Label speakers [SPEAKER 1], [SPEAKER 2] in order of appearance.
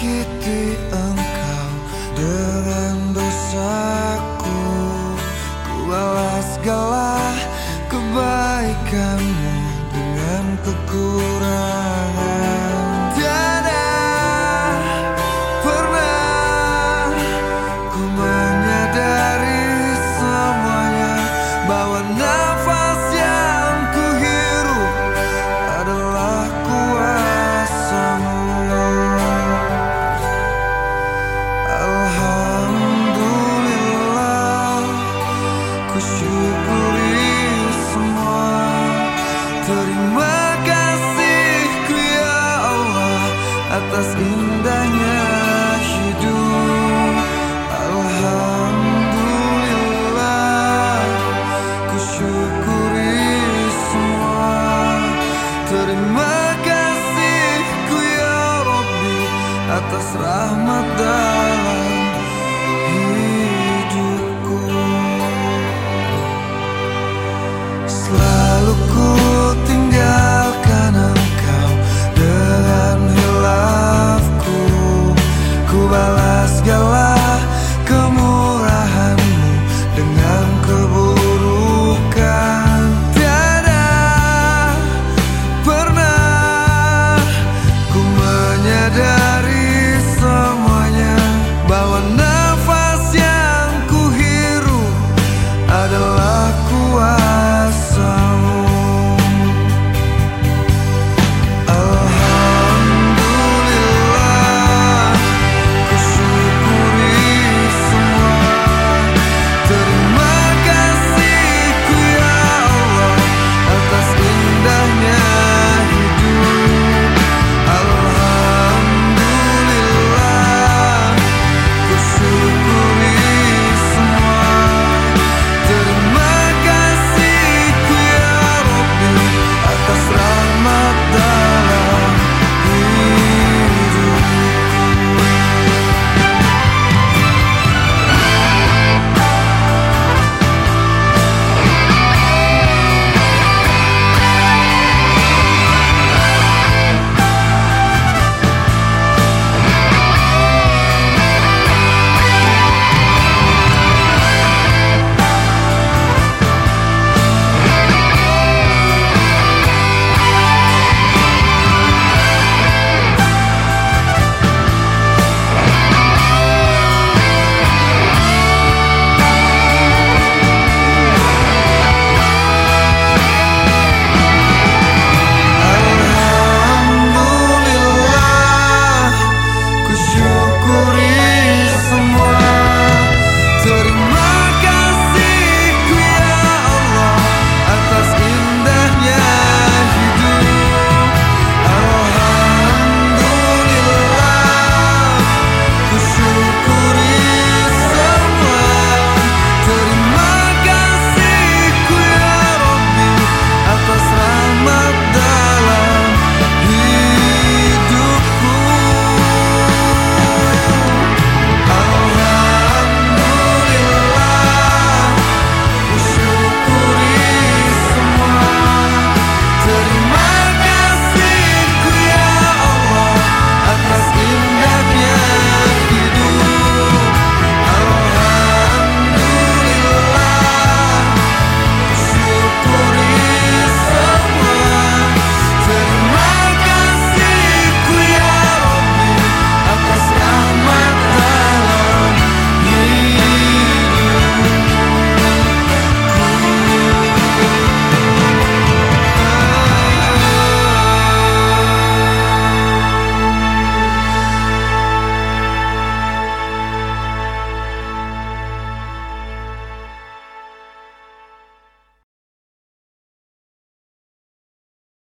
[SPEAKER 1] menyakiti engkau. Dengan dosaku ku bawa atas indahnya hidup. Alhamdulillah ku syukuri semua. Terima kasihku ya Rabbi atas rahmat dan Let's go.